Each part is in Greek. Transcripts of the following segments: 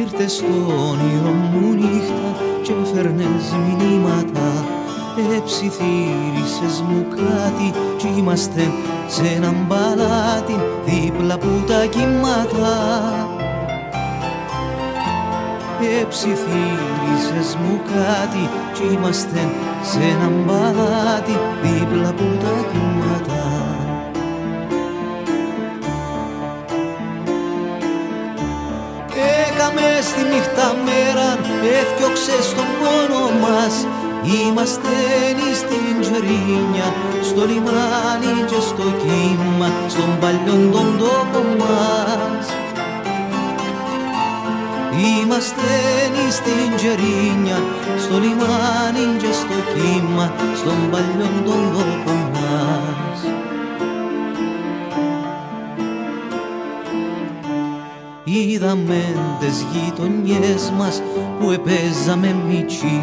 Ήρθε στο όνειρο μου νύχτα και φέρνες μηνύματα. Εψιθύρισες μου κάτι κι είμαστε σε έναν παλάτι δίπλα από τα κύματα Εψιθύρισες μου κάτι κι είμαστε σε έναν παλάτι Έκαμε στη νύχτα μέρα, έφτιωξε τον πόνο μας Είμαστε στην Τζερίνια, στο λιμάνι και στο κύμα, στον παλιόν τον τόπο μας. Είμαστε στην Τζερίνια, στο λιμάνι και στο Είδαμε τις γειτονιές μας που επέζαμε μητσί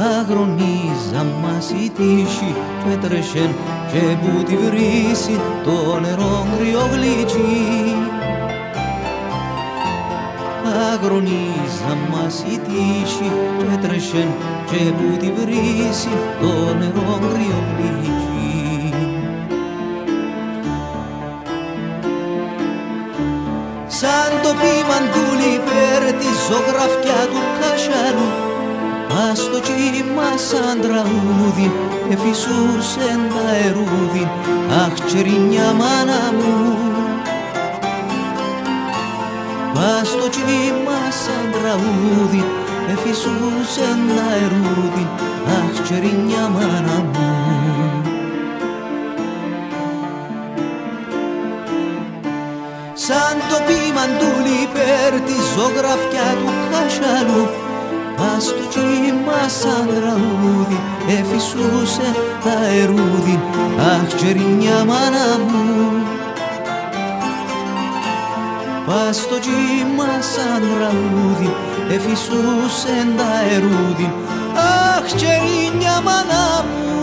αγρονίζα μας η τύχη και έτρεχε και που τη βρύση το νερό γλυκί. Αγρονίζα μας η τύχη και έτρεχε και που τη βρύση το νερό γλυκί. Σαν ζωγραφιά του κασιανού Ας το κύμα σαν τραγούδι εφησούσε τα ερούδι Αχ τσερινιά μάνα μου. Πας το κύμα σαν τραγούδι εφησούσε τα ερούδι Αχ τσερινιά μάνα μου. Σαν το πίμαν του λιπέρ τη ζωγραφιά του κασαλού Πας στο κύμα σαν τραγούδι εφησούσε τα ερούδι. Αχ τσερινιά μάνα μου. Πας στο κύμα σαν τραγούδι εφησούσε τα ερούδι. Αχ τσερινιά μάνα μου